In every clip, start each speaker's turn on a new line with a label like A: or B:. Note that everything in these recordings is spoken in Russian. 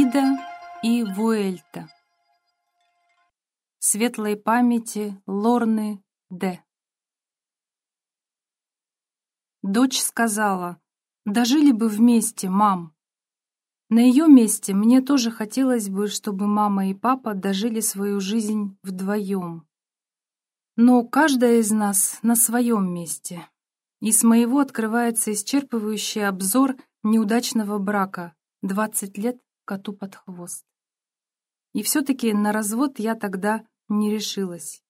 A: Ида и Вуэльта. Светлой памяти Лорны Д. Дочь сказала, «Дожили бы вместе, мам». На ее месте мне тоже хотелось бы, чтобы мама и папа дожили свою жизнь вдвоем. Но каждая из нас на своем месте. И с моего открывается исчерпывающий обзор неудачного брака, 20 лет коту под хвост. И все-таки на развод я тогда не решилась.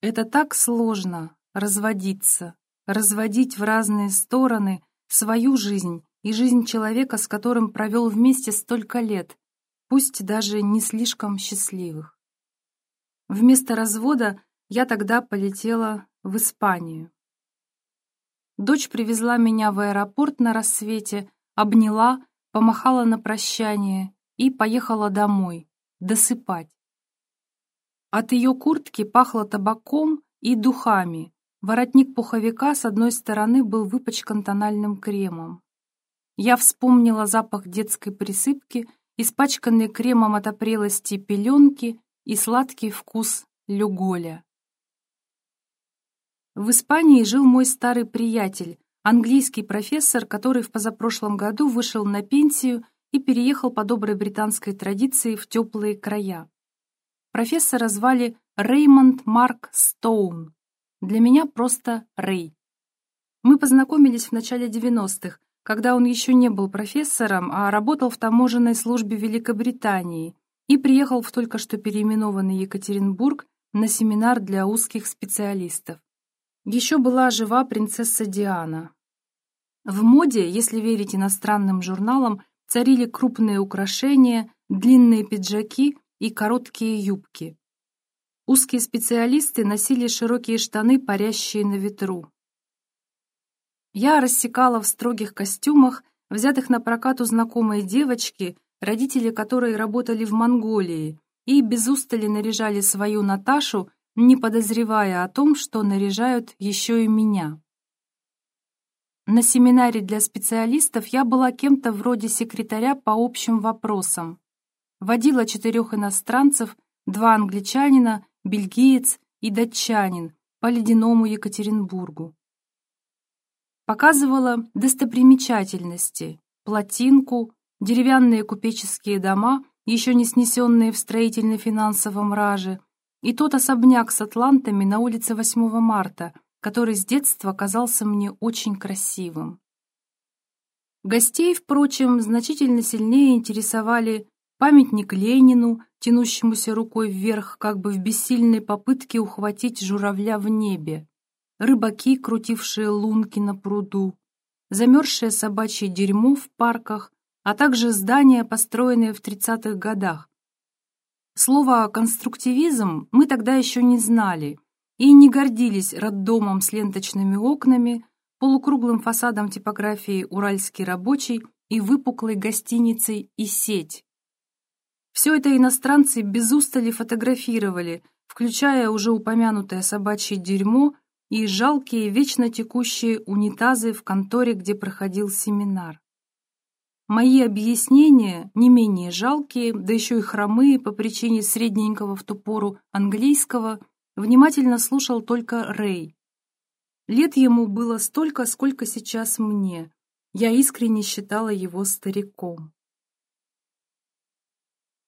A: Это так сложно — разводиться, разводить в разные стороны свою жизнь и жизнь человека, с которым провел вместе столько лет, пусть даже не слишком счастливых. Вместо развода я тогда полетела в Испанию. Дочь привезла меня в аэропорт на рассвете, обняла, помахала на прощание и поехала домой, досыпать. От ее куртки пахло табаком и духами. Воротник пуховика с одной стороны был выпачкан тональным кремом. Я вспомнила запах детской присыпки, испачканные кремом от опрелости пеленки и сладкий вкус люголя. В Испании жил мой старый приятель, английский профессор, который в позапрошлом году вышел на пенсию и переехал по доброй британской традиции в теплые края. Профессора звали Реймонд Марк Стоун. Для меня просто Рэй. Мы познакомились в начале 90-х, когда он еще не был профессором, а работал в таможенной службе Великобритании и приехал в только что переименованный Екатеринбург на семинар для узких специалистов. Еще была жива принцесса Диана. В моде, если верить иностранным журналам, царили крупные украшения, длинные пиджаки и короткие юбки. Узкие специалисты носили широкие штаны, парящие на ветру. Я рассекала в строгих костюмах, взятых на прокат у знакомой девочки, родители которой работали в Монголии, и без устали наряжали свою Наташу, не подозревая о том, что наряжают еще и меня. На семинаре для специалистов я была кем-то вроде секретаря по общим вопросам. Водила четырех иностранцев, два англичанина, бельгиец и датчанин по ледяному Екатеринбургу. Показывала достопримечательности, плотинку, деревянные купеческие дома, еще не снесенные в строительно-финансовом раже, и тот особняк с атлантами на улице 8 марта — который с детства казался мне очень красивым. Гостей, впрочем, значительно сильнее интересовали памятник Ленину, тянущемуся рукой вверх, как бы в бессильной попытке ухватить журавля в небе, рыбаки, крутившие лунки на пруду, замерзшее собачье дерьмо в парках, а также здания, построенные в 30-х годах. Слово «конструктивизм» мы тогда еще не знали, и не гордились роддомом с ленточными окнами, полукруглым фасадом типографии «Уральский рабочий» и выпуклой гостиницей и сеть. Все это иностранцы без устали фотографировали, включая уже упомянутое собачье дерьмо и жалкие вечно текущие унитазы в конторе, где проходил семинар. Мои объяснения, не менее жалкие, да еще и хромые по причине средненького в ту пору английского, внимательно слушал только Рэй. Лет ему было столько, сколько сейчас мне. Я искренне считала его стариком.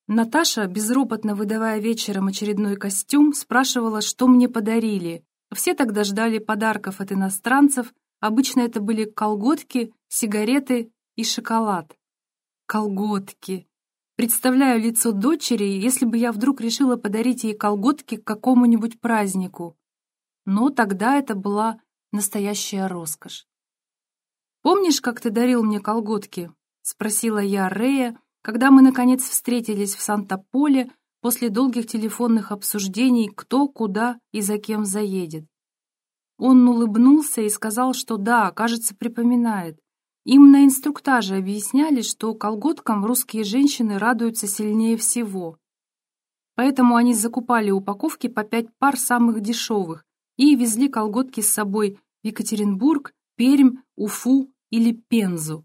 A: Наташа, безропотно выдавая вечером очередной костюм, спрашивала, что мне подарили. Все тогда ждали подарков от иностранцев, обычно это были колготки, сигареты и шоколад. Колготки. Представляю лицо дочери, если бы я вдруг решила подарить ей колготки к какому-нибудь празднику. Но тогда это была настоящая роскошь. «Помнишь, как ты дарил мне колготки?» — спросила я Рея, когда мы, наконец, встретились в Санта-Поле после долгих телефонных обсуждений, кто, куда и за кем заедет. Он улыбнулся и сказал, что да, кажется, припоминает. Им на инструктаже объясняли, что колготкам русские женщины радуются сильнее всего. Поэтому они закупали упаковки по пять пар самых дешевых и везли колготки с собой в Екатеринбург, Пермь, Уфу или Пензу.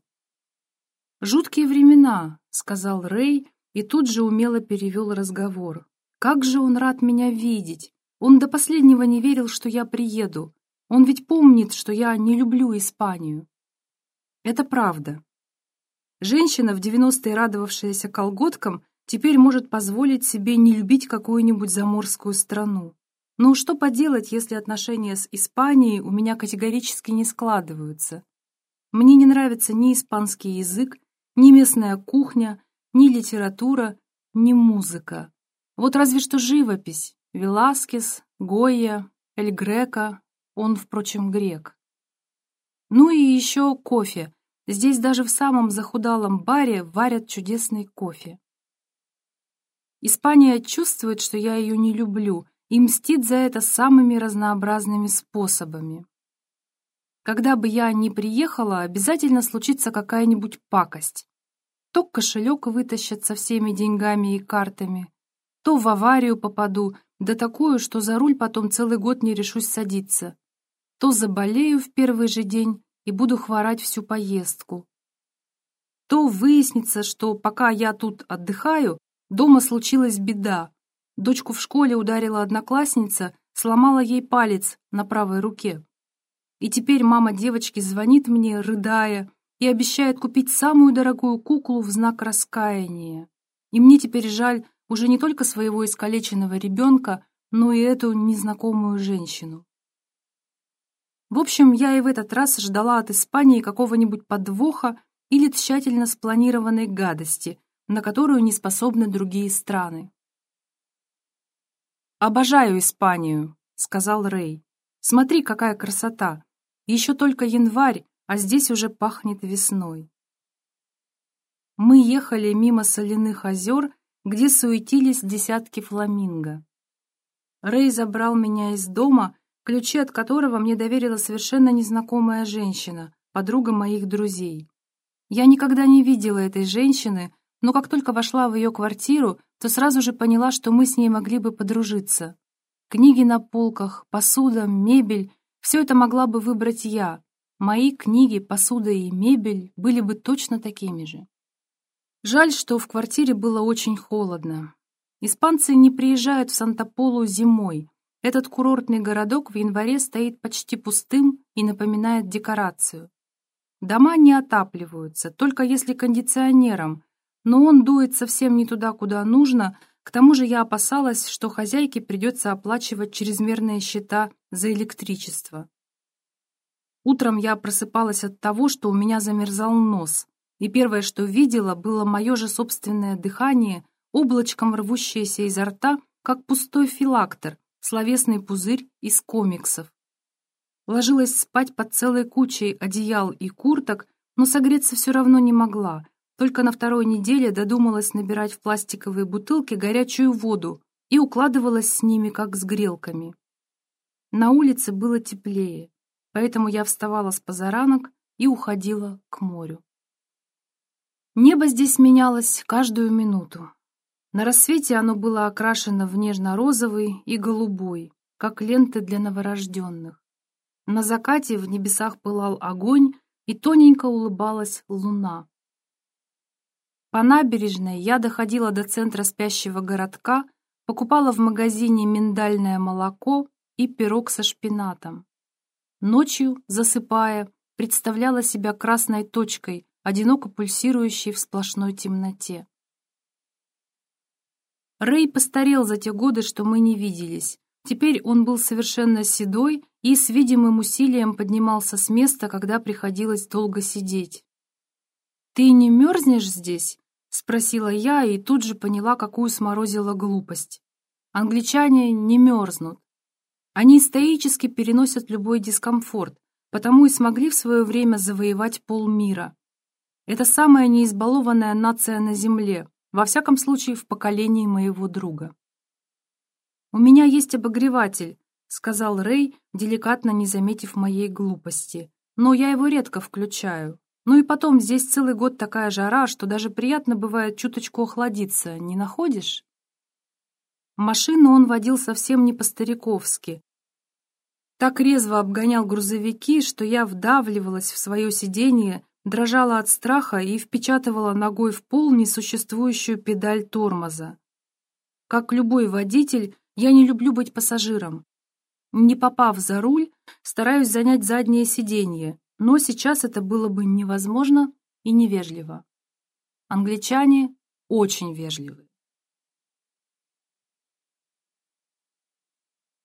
A: «Жуткие времена», — сказал Рэй и тут же умело перевел разговор. «Как же он рад меня видеть! Он до последнего не верил, что я приеду. Он ведь помнит, что я не люблю Испанию». Это правда. Женщина, в 90-е радовавшаяся колготкам, теперь может позволить себе не любить какую-нибудь заморскую страну. Но что поделать, если отношения с Испанией у меня категорически не складываются? Мне не нравится ни испанский язык, ни местная кухня, ни литература, ни музыка. Вот разве что живопись. Веласкес, Гойя, Эль Грека, он, впрочем, грек. Ну и еще кофе. Здесь даже в самом захудалом баре варят чудесный кофе. Испания чувствует, что я ее не люблю, и мстит за это самыми разнообразными способами. Когда бы я ни приехала, обязательно случится какая-нибудь пакость. То кошелек вытащат со всеми деньгами и картами, то в аварию попаду, да такую, что за руль потом целый год не решусь садиться. То заболею в первый же день и буду хворать всю поездку. То выяснится, что пока я тут отдыхаю, дома случилась беда. Дочку в школе ударила одноклассница, сломала ей палец на правой руке. И теперь мама девочки звонит мне, рыдая, и обещает купить самую дорогую куклу в знак раскаяния. И мне теперь жаль уже не только своего искалеченного ребенка, но и эту незнакомую женщину. В общем, я и в этот раз ждала от Испании какого-нибудь подвоха или тщательно спланированной гадости, на которую не способны другие страны. «Обожаю Испанию», — сказал Рэй. «Смотри, какая красота! Еще только январь, а здесь уже пахнет весной. Мы ехали мимо соляных озер, где суетились десятки фламинго. Рэй забрал меня из дома, ключи от которого мне доверила совершенно незнакомая женщина, подруга моих друзей. Я никогда не видела этой женщины, но как только вошла в ее квартиру, то сразу же поняла, что мы с ней могли бы подружиться. Книги на полках, посуда, мебель все это могла бы выбрать я. Мои книги, посуда и мебель были бы точно такими же. Жаль, что в квартире было очень холодно. Испанцы не приезжают в Санта-Полу зимой. Этот курортный городок в январе стоит почти пустым и напоминает декорацию. Дома не отапливаются, только если кондиционером, но он дует совсем не туда, куда нужно, к тому же я опасалась, что хозяйке придется оплачивать чрезмерные счета за электричество. Утром я просыпалась от того, что у меня замерзал нос, и первое, что видела, было мое же собственное дыхание, облачком рвущееся изо рта, как пустой филактер, словесный пузырь из комиксов. Ложилась спать под целой кучей одеял и курток, но согреться все равно не могла, только на второй неделе додумалась набирать в пластиковые бутылки горячую воду и укладывалась с ними, как с грелками. На улице было теплее, поэтому я вставала с позаранок и уходила к морю. Небо здесь менялось каждую минуту. На рассвете оно было окрашено в нежно-розовый и голубой, как ленты для новорожденных. На закате в небесах пылал огонь, и тоненько улыбалась луна. По набережной я доходила до центра спящего городка, покупала в магазине миндальное молоко и пирог со шпинатом. Ночью, засыпая, представляла себя красной точкой, одиноко пульсирующей в сплошной темноте. Рэй постарел за те годы, что мы не виделись. Теперь он был совершенно седой и с видимым усилием поднимался с места, когда приходилось долго сидеть. «Ты не мерзнешь здесь?» — спросила я и тут же поняла, какую сморозила глупость. Англичане не мерзнут. Они стоически переносят любой дискомфорт, потому и смогли в свое время завоевать полмира. Это самая неизбалованная нация на Земле, во всяком случае в поколении моего друга. «У меня есть обогреватель», — сказал Рэй, деликатно не заметив моей глупости. «Но я его редко включаю. Ну и потом, здесь целый год такая жара, что даже приятно бывает чуточку охладиться, не находишь? Машину он водил совсем не по-стариковски. Так резво обгонял грузовики, что я вдавливалась в свое сиденье, дрожала от страха и впечатывала ногой в пол несуществующую педаль тормоза. Как любой водитель, я не люблю быть пассажиром. Не попав за руль, стараюсь занять заднее сиденье, но сейчас это было бы невозможно и невежливо. Англичане очень вежливы.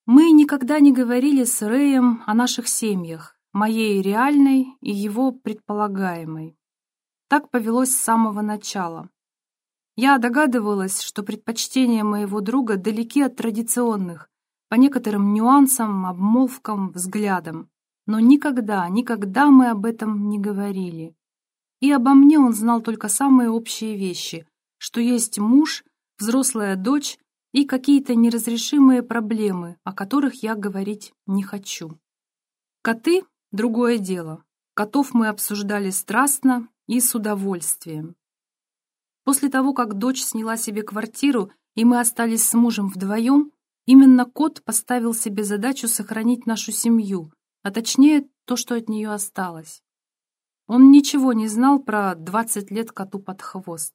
A: Мы никогда не говорили с Рэем о наших семьях, моей реальной и его предполагаемой. Так повелось с самого начала. Я догадывалась, что предпочтения моего друга далеки от традиционных, по некоторым нюансам, обмолвкам, взглядам. Но никогда, никогда мы об этом не говорили. И обо мне он знал только самые общие вещи, что есть муж, взрослая дочь и какие-то неразрешимые проблемы, о которых я говорить не хочу. Коты — другое дело. Котов мы обсуждали страстно и с удовольствием. После того, как дочь сняла себе квартиру, и мы остались с мужем вдвоем, именно кот поставил себе задачу сохранить нашу семью, а точнее то, что от нее осталось. Он ничего не знал про 20 лет коту под хвост.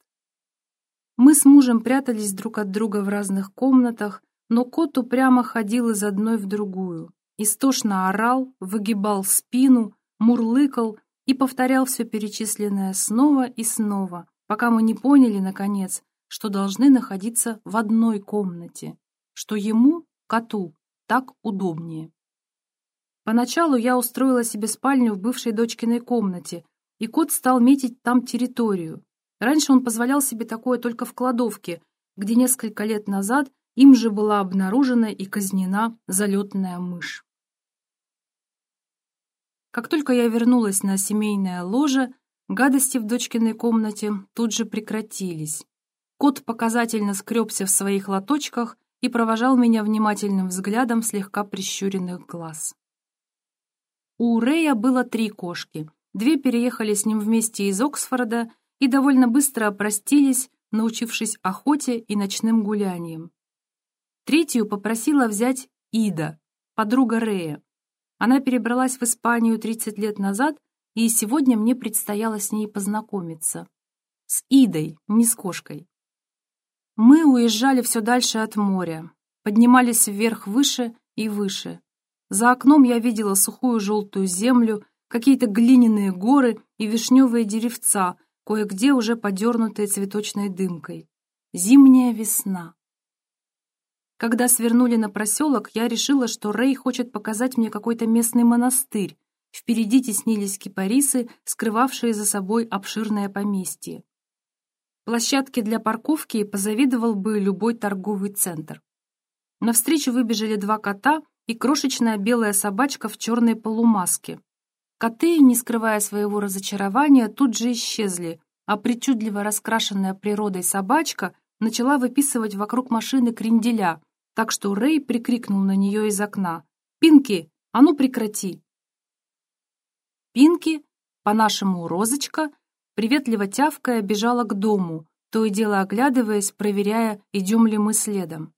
A: Мы с мужем прятались друг от друга в разных комнатах, но кот упрямо ходил из одной в другую. Истошно орал, выгибал спину, мурлыкал и повторял все перечисленное снова и снова, пока мы не поняли, наконец, что должны находиться в одной комнате, что ему, коту, так удобнее. Поначалу я устроила себе спальню в бывшей дочкиной комнате, и кот стал метить там территорию. Раньше он позволял себе такое только в кладовке, где несколько лет назад им же была обнаружена и казнена залетная мышь. Как только я вернулась на семейное ложе, Гадости в дочкиной комнате тут же прекратились. Кот показательно скребся в своих лоточках и провожал меня внимательным взглядом слегка прищуренных глаз. У Рэя было три кошки. Две переехали с ним вместе из Оксфорда и довольно быстро опростились, научившись охоте и ночным гуляниям. Третью попросила взять Ида, подруга Рэя. Она перебралась в Испанию 30 лет назад и сегодня мне предстояло с ней познакомиться. С Идой, не с кошкой. Мы уезжали все дальше от моря, поднимались вверх выше и выше. За окном я видела сухую желтую землю, какие-то глиняные горы и вишневые деревца, кое-где уже подернутые цветочной дымкой. Зимняя весна. Когда свернули на проселок, я решила, что Рэй хочет показать мне какой-то местный монастырь, Впереди теснились кипарисы, скрывавшие за собой обширное поместье. Площадки для парковки позавидовал бы любой торговый центр. Навстречу выбежали два кота и крошечная белая собачка в черной полумаске. Коты, не скрывая своего разочарования, тут же исчезли, а причудливо раскрашенная природой собачка начала выписывать вокруг машины кренделя, так что Рэй прикрикнул на нее из окна. «Пинки, а ну прекрати!» Пинки, по-нашему розочка, приветливо тявкая, бежала к дому, то и дело оглядываясь, проверяя, идем ли мы следом.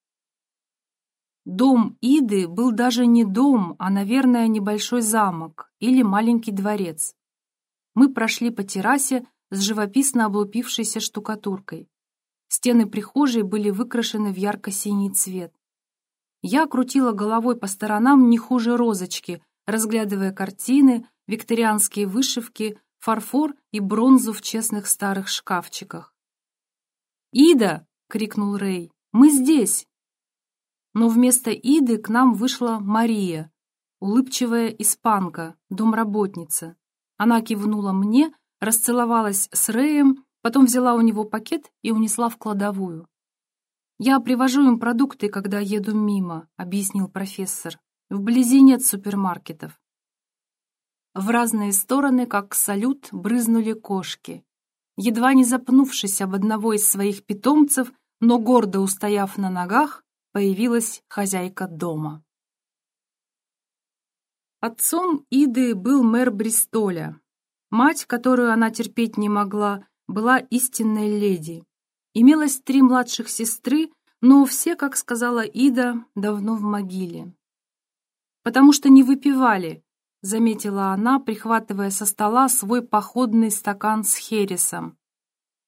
A: Дом Иды был даже не дом, а, наверное, небольшой замок или маленький дворец. Мы прошли по террасе с живописно облупившейся штукатуркой. Стены прихожей были выкрашены в ярко-синий цвет. Я крутила головой по сторонам не хуже розочки, разглядывая картины, викторианские вышивки, фарфор и бронзу в честных старых шкафчиках. «Ида!» — крикнул Рэй. «Мы здесь!» Но вместо Иды к нам вышла Мария, улыбчивая испанка, домработница. Она кивнула мне, расцеловалась с Рэем, потом взяла у него пакет и унесла в кладовую. «Я привожу им продукты, когда еду мимо», — объяснил профессор. «Вблизи нет супермаркетов. В разные стороны, как салют, брызнули кошки. Едва не запнувшись об одного из своих питомцев, но гордо устояв на ногах, появилась хозяйка дома. Отцом Иды был мэр Бристоля. Мать, которую она терпеть не могла, была истинной леди. Имелось три младших сестры, но все, как сказала Ида, давно в могиле. Потому что не выпивали, заметила она, прихватывая со стола свой походный стакан с хересом.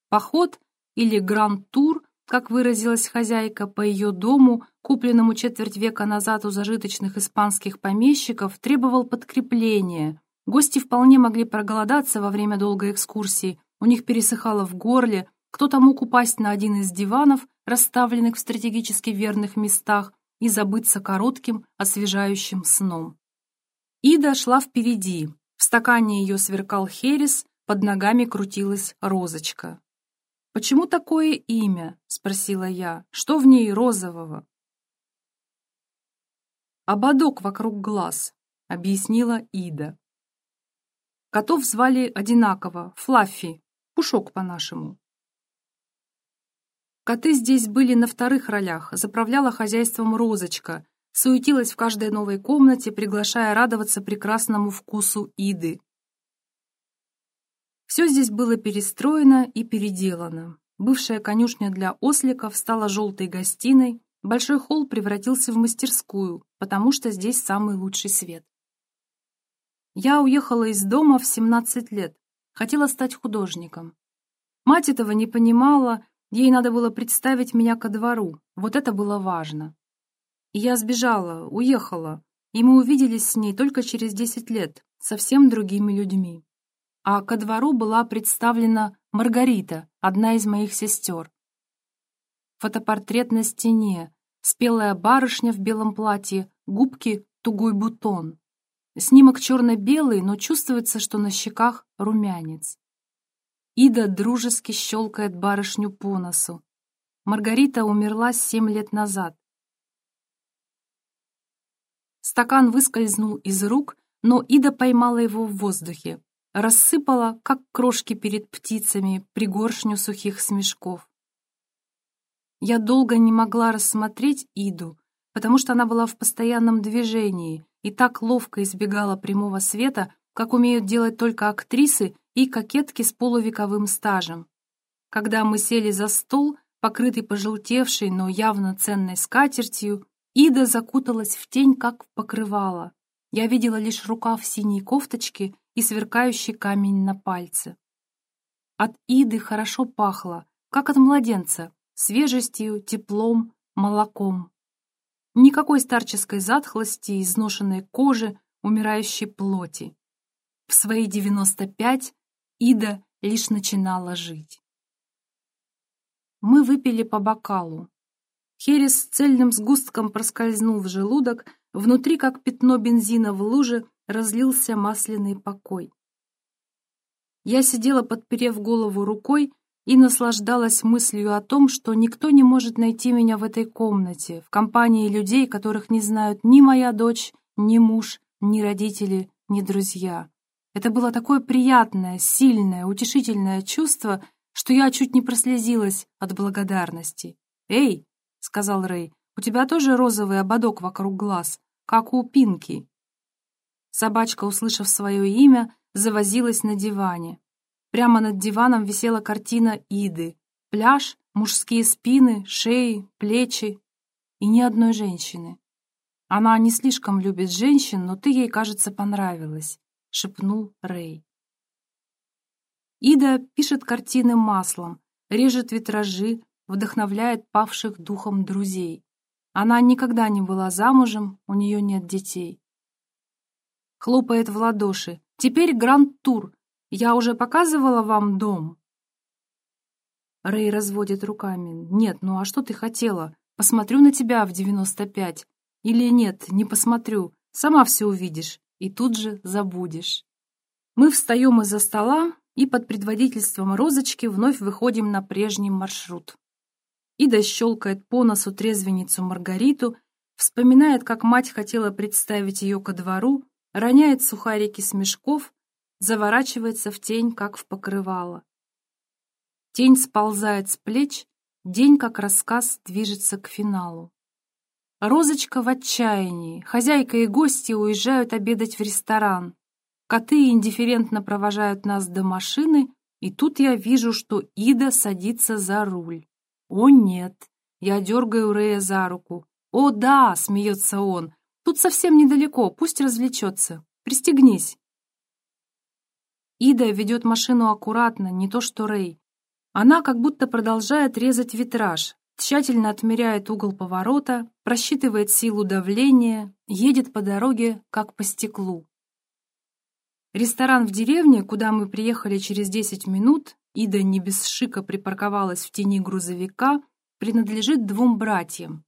A: Поход или гранд-тур, как выразилась хозяйка, по ее дому, купленному четверть века назад у зажиточных испанских помещиков, требовал подкрепления. Гости вполне могли проголодаться во время долгой экскурсии, у них пересыхало в горле, кто-то мог упасть на один из диванов, расставленных в стратегически верных местах, и забыться коротким, освежающим сном. Ида шла впереди. В стакане ее сверкал херес, под ногами крутилась розочка. «Почему такое имя?» — спросила я. «Что в ней розового?» «Ободок вокруг глаз», — объяснила Ида. Котов звали одинаково — Флаффи, Пушок по-нашему. Коты здесь были на вторых ролях, заправляла хозяйством Розочка, суетилась в каждой новой комнате, приглашая радоваться прекрасному вкусу Иды. Все здесь было перестроено и переделано. Бывшая конюшня для осликов стала желтой гостиной, большой холл превратился в мастерскую, потому что здесь самый лучший свет. Я уехала из дома в 17 лет, хотела стать художником. Мать этого не понимала, Ей надо было представить меня ко двору, вот это было важно. И я сбежала, уехала, и мы увиделись с ней только через десять лет, совсем другими людьми. А ко двору была представлена Маргарита, одна из моих сестер. Фотопортрет на стене, спелая барышня в белом платье, губки — тугой бутон. Снимок черно-белый, но чувствуется, что на щеках румянец. Ида дружески щелкает барышню по носу. Маргарита умерла семь лет назад. Стакан выскользнул из рук, но Ида поймала его в воздухе, рассыпала, как крошки перед птицами, пригоршню сухих смешков. Я долго не могла рассмотреть Иду, потому что она была в постоянном движении и так ловко избегала прямого света, как умеют делать только актрисы и кокетки с полувековым стажем. Когда мы сели за стол, покрытый пожелтевшей, но явно ценной скатертью, Ида закуталась в тень, как в покрывало. Я видела лишь рукав синей кофточки и сверкающий камень на пальце. От Иды хорошо пахло, как от младенца, свежестью, теплом, молоком. Никакой старческой затхлости, изношенной кожи, умирающей плоти. В свои девяносто пять Ида лишь начинала жить. Мы выпили по бокалу. Херес цельным сгустком проскользнул в желудок, внутри, как пятно бензина в луже, разлился масляный покой. Я сидела, подперев голову рукой, и наслаждалась мыслью о том, что никто не может найти меня в этой комнате, в компании людей, которых не знают ни моя дочь, ни муж, ни родители, ни друзья. Это было такое приятное, сильное, утешительное чувство, что я чуть не прослезилась от благодарности. «Эй!» — сказал Рэй. «У тебя тоже розовый ободок вокруг глаз, как у Пинки». Собачка, услышав свое имя, завозилась на диване. Прямо над диваном висела картина Иды. Пляж, мужские спины, шеи, плечи. И ни одной женщины. Она не слишком любит женщин, но ты ей, кажется, понравилась. — шепнул Рэй. Ида пишет картины маслом, режет витражи, вдохновляет павших духом друзей. Она никогда не была замужем, у нее нет детей. Хлопает в ладоши. «Теперь гранд-тур. Я уже показывала вам дом?» Рэй разводит руками. «Нет, ну а что ты хотела? Посмотрю на тебя в девяносто пять. Или нет, не посмотрю. Сама все увидишь и тут же забудешь. Мы встаем из-за стола и под предводительством Розочки вновь выходим на прежний маршрут. Ида щелкает по носу трезвенницу Маргариту, вспоминает, как мать хотела представить ее ко двору, роняет сухарики с мешков, заворачивается в тень, как в покрывало. Тень сползает с плеч, день, как рассказ, движется к финалу. Розочка в отчаянии. Хозяйка и гости уезжают обедать в ресторан. Коты индифферентно провожают нас до машины, и тут я вижу, что Ида садится за руль. О, нет! Я дергаю Рея за руку. О, да! — смеется он. Тут совсем недалеко, пусть развлечется. Пристегнись!» Ида ведет машину аккуратно, не то что Рэй. Она как будто продолжает резать витраж, тщательно отмеряет угол поворота, просчитывает силу давления, едет по дороге, как по стеклу. Ресторан в деревне, куда мы приехали через 10 минут, Ида не без шика припарковалась в тени грузовика, принадлежит двум братьям.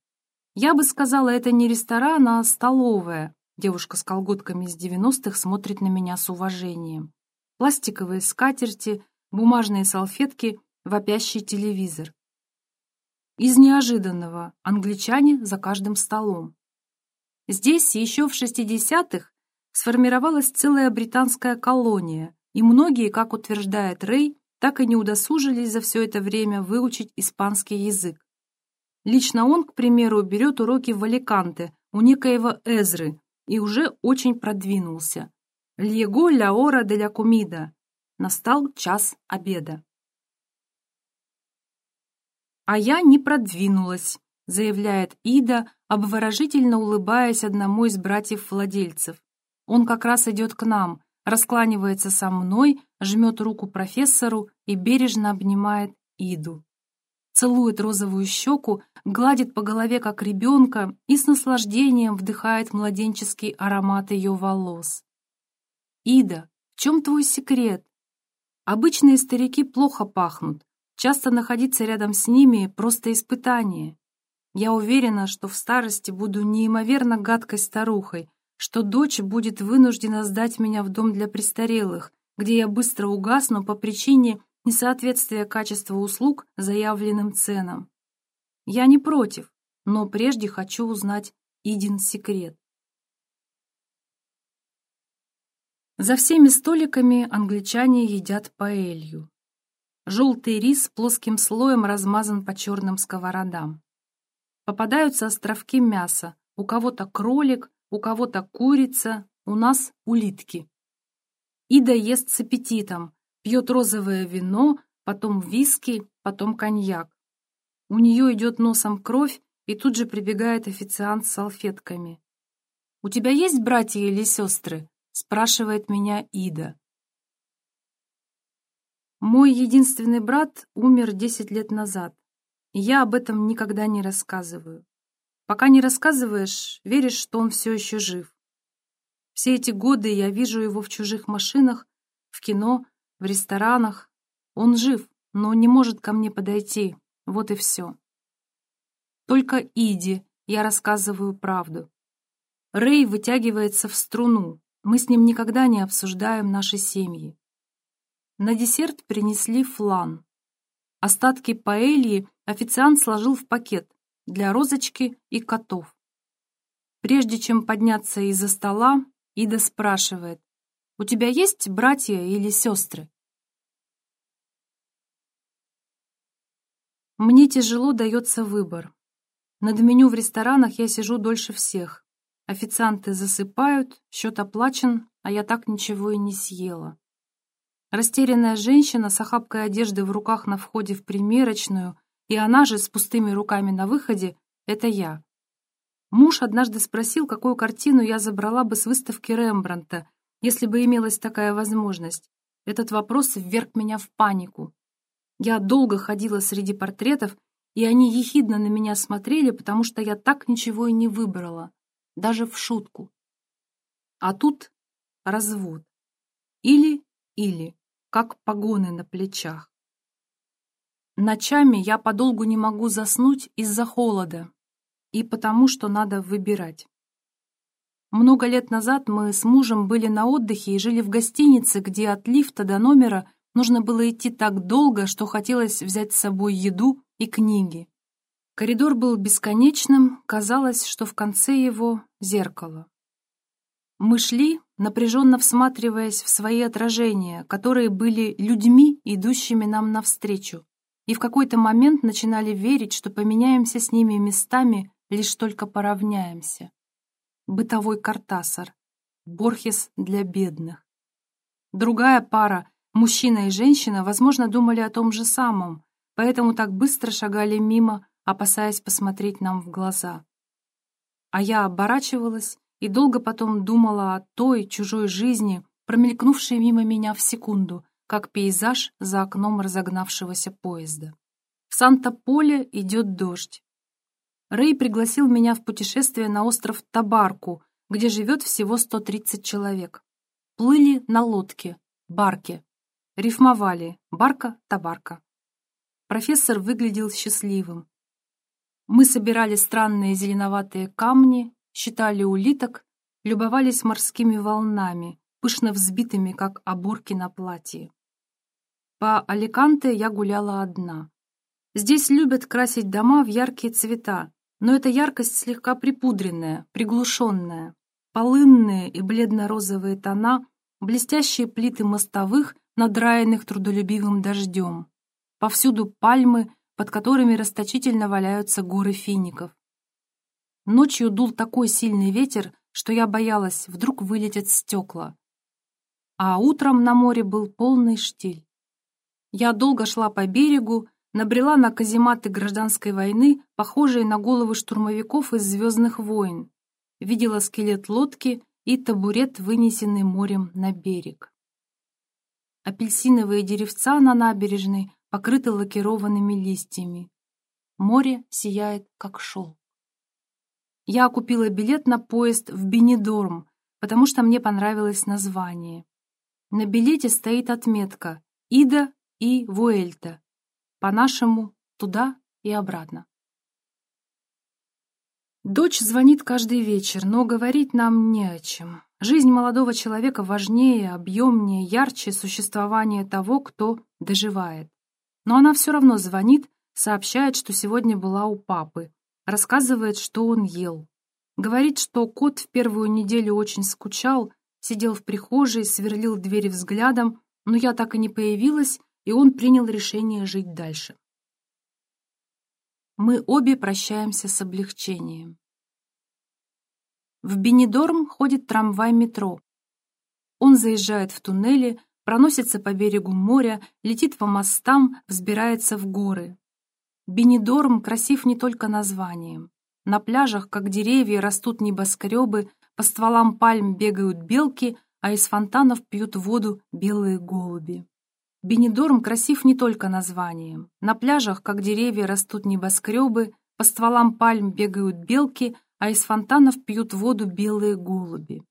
A: Я бы сказала, это не ресторан, а столовая. Девушка с колготками из 90-х смотрит на меня с уважением. Пластиковые скатерти, бумажные салфетки, вопящий телевизор. Из неожиданного англичане за каждым столом. Здесь еще в 60-х сформировалась целая британская колония, и многие, как утверждает Рэй, так и не удосужились за все это время выучить испанский язык. Лично он, к примеру, берет уроки в Аликанте у некоего Эзры и уже очень продвинулся. «Льего ля ора комида» — настал час обеда. «А я не продвинулась», — заявляет Ида, обворожительно улыбаясь одному из братьев-владельцев. Он как раз идет к нам, раскланивается со мной, жмет руку профессору и бережно обнимает Иду. Целует розовую щеку, гладит по голове, как ребенка, и с наслаждением вдыхает младенческий аромат ее волос. «Ида, в чем твой секрет?» Обычные старики плохо пахнут, Часто находиться рядом с ними — просто испытание. Я уверена, что в старости буду неимоверно гадкой старухой, что дочь будет вынуждена сдать меня в дом для престарелых, где я быстро угасну по причине несоответствия качества услуг заявленным ценам. Я не против, но прежде хочу узнать Идин секрет. За всеми столиками англичане едят паэлью. Желтый рис плоским слоем размазан по черным сковородам. Попадаются островки мяса. У кого-то кролик, у кого-то курица, у нас улитки. Ида ест с аппетитом, пьет розовое вино, потом виски, потом коньяк. У нее идет носом кровь, и тут же прибегает официант с салфетками. «У тебя есть братья или сестры?» — спрашивает меня Ида. Мой единственный брат умер 10 лет назад, и я об этом никогда не рассказываю. Пока не рассказываешь, веришь, что он все еще жив. Все эти годы я вижу его в чужих машинах, в кино, в ресторанах. Он жив, но не может ко мне подойти. Вот и все. Только Иди я рассказываю правду. Рэй вытягивается в струну. Мы с ним никогда не обсуждаем наши семьи. На десерт принесли флан. Остатки паэльи официант сложил в пакет для розочки и котов. Прежде чем подняться из-за стола, Ида спрашивает, «У тебя есть братья или сестры?» Мне тяжело дается выбор. Над меню в ресторанах я сижу дольше всех. Официанты засыпают, счет оплачен, а я так ничего и не съела. Растерянная женщина с охапкой одежды в руках на входе в примерочную, и она же с пустыми руками на выходе — это я. Муж однажды спросил, какую картину я забрала бы с выставки Рембранта, если бы имелась такая возможность. Этот вопрос вверг меня в панику. Я долго ходила среди портретов, и они ехидно на меня смотрели, потому что я так ничего и не выбрала, даже в шутку. А тут развод. Или-или как погоны на плечах. Ночами я подолгу не могу заснуть из-за холода и потому, что надо выбирать. Много лет назад мы с мужем были на отдыхе и жили в гостинице, где от лифта до номера нужно было идти так долго, что хотелось взять с собой еду и книги. Коридор был бесконечным, казалось, что в конце его зеркало. Мы шли, напряженно всматриваясь в свои отражения, которые были людьми, идущими нам навстречу, и в какой-то момент начинали верить, что поменяемся с ними местами, лишь только поравняемся. Бытовой Картасар. Борхес для бедных. Другая пара, мужчина и женщина, возможно, думали о том же самом, поэтому так быстро шагали мимо, опасаясь посмотреть нам в глаза. А я оборачивалась и долго потом думала о той чужой жизни, промелькнувшей мимо меня в секунду, как пейзаж за окном разогнавшегося поезда. В Санта-Поле идет дождь. Рэй пригласил меня в путешествие на остров Табарку, где живет всего 130 человек. Плыли на лодке, барке. Рифмовали «барка-табарка». Профессор выглядел счастливым. Мы собирали странные зеленоватые камни, считали улиток, любовались морскими волнами, пышно взбитыми, как оборки на платье. По Аликанте я гуляла одна. Здесь любят красить дома в яркие цвета, но эта яркость слегка припудренная, приглушенная. Полынные и бледно-розовые тона, блестящие плиты мостовых, надраенных трудолюбивым дождем. Повсюду пальмы, под которыми расточительно валяются горы фиников. Ночью дул такой сильный ветер, что я боялась, вдруг вылетят стекла. А утром на море был полный штиль. Я долго шла по берегу, набрела на казематы гражданской войны, похожие на головы штурмовиков из «Звездных войн», видела скелет лодки и табурет, вынесенный морем на берег. Апельсиновые деревца на набережной покрыты лакированными листьями. Море сияет, как шелк. Я купила билет на поезд в Бенедорм, потому что мне понравилось название. На билете стоит отметка «Ида и Вуэльта». По-нашему, туда и обратно. Дочь звонит каждый вечер, но говорить нам не о чем. Жизнь молодого человека важнее, объемнее, ярче существования того, кто доживает. Но она все равно звонит, сообщает, что сегодня была у папы, рассказывает, что он ел. Говорит, что кот в первую неделю очень скучал, сидел в прихожей, сверлил двери взглядом, но я так и не появилась, и он принял решение жить дальше. Мы обе прощаемся с облегчением. В Бенедорм ходит трамвай-метро. Он заезжает в туннели, проносится по берегу моря, летит по мостам, взбирается в горы. Бенедорм красив не только названием. На пляжах, как деревья, растут небоскребы, по стволам пальм бегают белки, а из фонтанов пьют воду белые голуби. Бенедорм красив не только названием. На пляжах, как деревья, растут небоскребы, по стволам пальм бегают белки, а из фонтанов пьют воду белые голуби.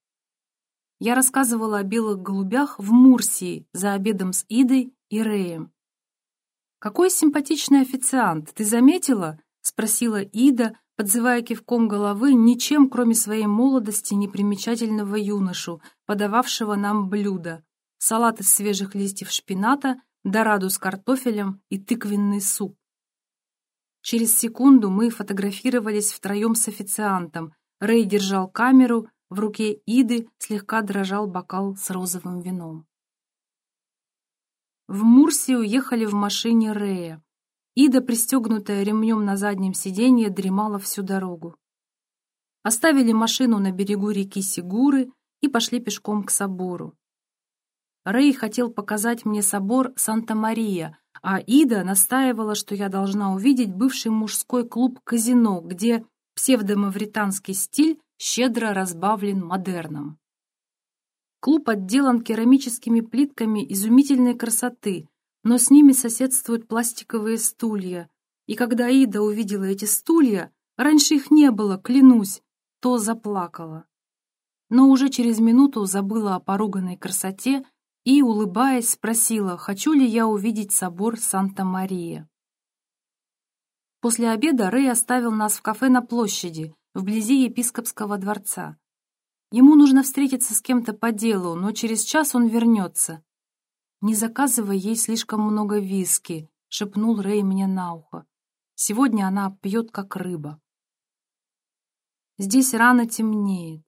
A: Я рассказывала о белых голубях в Мурсии за обедом с Идой и Реем. «Какой симпатичный официант, ты заметила?» — спросила Ида, подзывая кивком головы ничем, кроме своей молодости, непримечательного юношу, подававшего нам блюдо салат из свежих листьев шпината, дораду с картофелем и тыквенный суп. Через секунду мы фотографировались втроем с официантом. Рэй держал камеру, в руке Иды слегка дрожал бокал с розовым вином. В Мурси уехали в машине Рэя. Ида, пристегнутая ремнем на заднем сиденье, дремала всю дорогу. Оставили машину на берегу реки Сигуры и пошли пешком к собору. Рэй хотел показать мне собор Санта-Мария, а Ида настаивала, что я должна увидеть бывший мужской клуб-казино, где псевдомавританский стиль щедро разбавлен модерном. Клуб отделан керамическими плитками изумительной красоты, но с ними соседствуют пластиковые стулья. И когда Ида увидела эти стулья, раньше их не было, клянусь, то заплакала. Но уже через минуту забыла о поруганной красоте и, улыбаясь, спросила, хочу ли я увидеть собор Санта-Мария. После обеда Рэй оставил нас в кафе на площади, вблизи епископского дворца. Ему нужно встретиться с кем-то по делу, но через час он вернется. «Не заказывай ей слишком много виски», — шепнул Рэй мне на ухо. «Сегодня она пьет, как рыба». Здесь рано темнеет.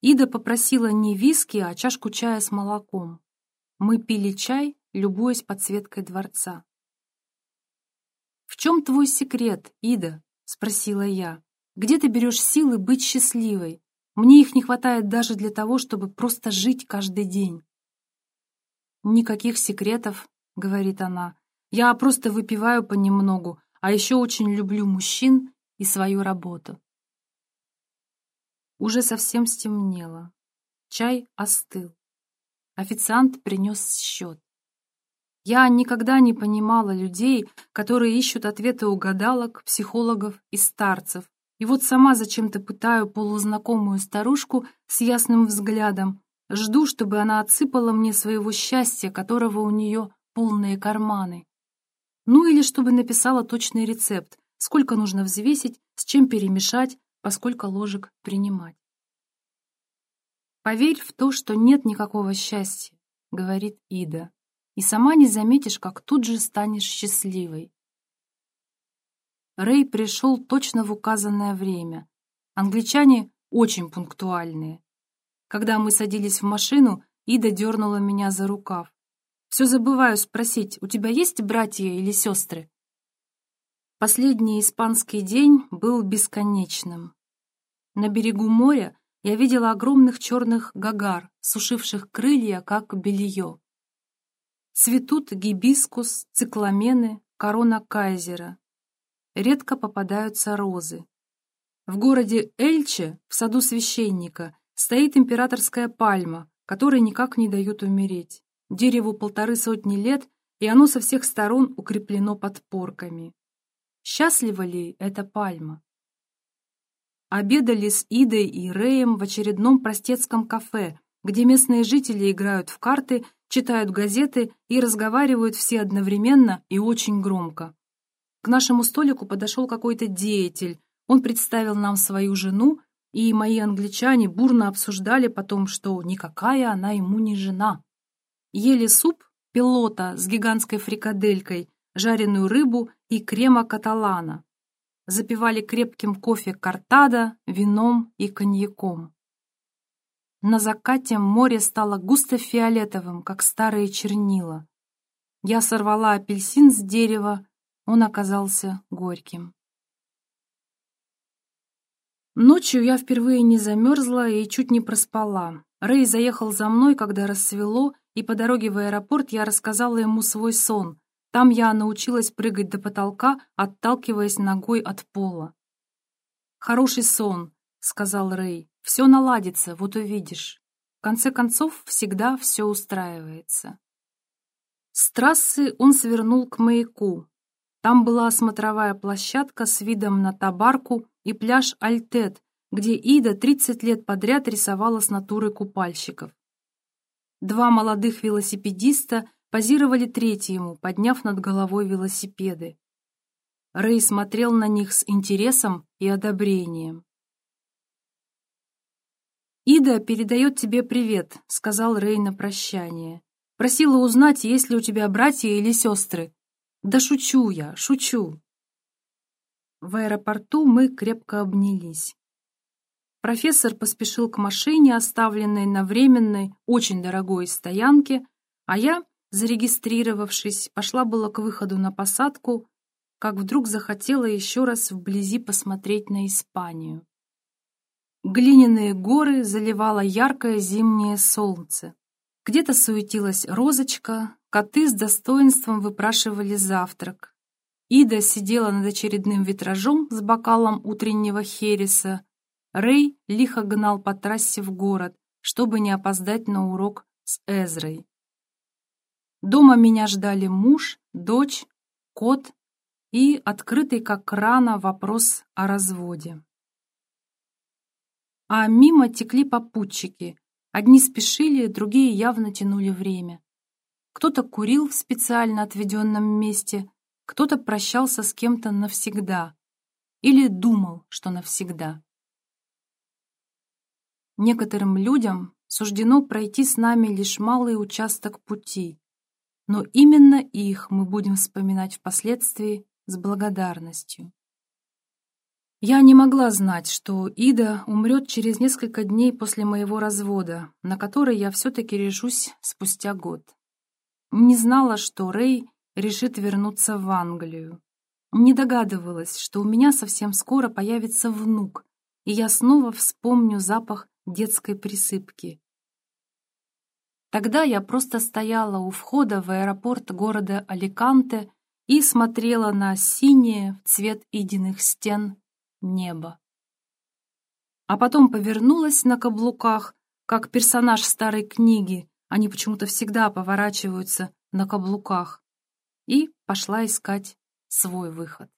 A: Ида попросила не виски, а чашку чая с молоком. Мы пили чай, любуясь подсветкой дворца. «В чем твой секрет, Ида?» — спросила я. «Где ты берешь силы быть счастливой? Мне их не хватает даже для того, чтобы просто жить каждый день». «Никаких секретов», — говорит она. «Я просто выпиваю понемногу, а еще очень люблю мужчин и свою работу». Уже совсем стемнело. Чай остыл. Официант принес счет. Я никогда не понимала людей, которые ищут ответы у гадалок, психологов и старцев. И вот сама зачем-то пытаю полузнакомую старушку с ясным взглядом, жду, чтобы она отсыпала мне своего счастья, которого у нее полные карманы. Ну или чтобы написала точный рецепт, сколько нужно взвесить, с чем перемешать, по сколько ложек принимать. «Поверь в то, что нет никакого счастья», — говорит Ида, «и сама не заметишь, как тут же станешь счастливой». Рэй пришел точно в указанное время. Англичане очень пунктуальные. Когда мы садились в машину, Ида дернула меня за рукав. «Все забываю спросить, у тебя есть братья или сестры?» Последний испанский день был бесконечным. На берегу моря я видела огромных черных гагар, сушивших крылья, как белье. Цветут гибискус, цикламены, корона кайзера. Редко попадаются розы. В городе Эльче, в саду священника, стоит императорская пальма, которой никак не дают умереть. Дереву полторы сотни лет, и оно со всех сторон укреплено подпорками. Счастлива ли эта пальма? Обедали с Идой и Рэем в очередном простецком кафе, где местные жители играют в карты, читают газеты и разговаривают все одновременно и очень громко. К нашему столику подошел какой-то деятель. Он представил нам свою жену, и мои англичане бурно обсуждали потом, что никакая она ему не жена. Ели суп пилота с гигантской фрикаделькой, жареную рыбу и крема каталана запивали крепким кофе картада, вином и коньяком. На закате море стало густо фиолетовым, как старые чернила. Я сорвала апельсин с дерева, он оказался горьким. Ночью я впервые не замерзла и чуть не проспала. Рэй заехал за мной, когда рассвело, и по дороге в аэропорт я рассказала ему свой сон, там я научилась прыгать до потолка, отталкиваясь ногой от пола. «Хороший сон», — сказал Рэй. «Все наладится, вот увидишь. В конце концов, всегда все устраивается». С трассы он свернул к маяку. Там была смотровая площадка с видом на Табарку и пляж Альтет, где Ида 30 лет подряд рисовала с натуры купальщиков. Два молодых велосипедиста позировали третьему, подняв над головой велосипеды. Рэй смотрел на них с интересом и одобрением. «Ида передает тебе привет», — сказал Рэй на прощание. «Просила узнать, есть ли у тебя братья или сестры». «Да шучу я, шучу». В аэропорту мы крепко обнялись. Профессор поспешил к машине, оставленной на временной, очень дорогой стоянке, а я Зарегистрировавшись, пошла было к выходу на посадку, как вдруг захотела еще раз вблизи посмотреть на Испанию. Глиняные горы заливало яркое зимнее солнце. Где-то суетилась розочка, коты с достоинством выпрашивали завтрак. Ида сидела над очередным витражом с бокалом утреннего хереса. Рэй лихо гнал по трассе в город, чтобы не опоздать на урок с Эзрой. Дома меня ждали муж, дочь, кот и открытый как рана вопрос о разводе. А мимо текли попутчики. Одни спешили, другие явно тянули время. Кто-то курил в специально отведенном месте, кто-то прощался с кем-то навсегда или думал, что навсегда. Некоторым людям суждено пройти с нами лишь малый участок пути, но именно их мы будем вспоминать впоследствии с благодарностью. Я не могла знать, что Ида умрет через несколько дней после моего развода, на который я все-таки решусь спустя год. Не знала, что Рэй решит вернуться в Англию. Не догадывалась, что у меня совсем скоро появится внук, и я снова вспомню запах детской присыпки. Тогда я просто стояла у входа в аэропорт города Аликанте и смотрела на синее в цвет идиных стен небо. а потом повернулась на каблуках, как персонаж старой книги, они почему-то всегда поворачиваются на каблуках, и пошла искать свой выход.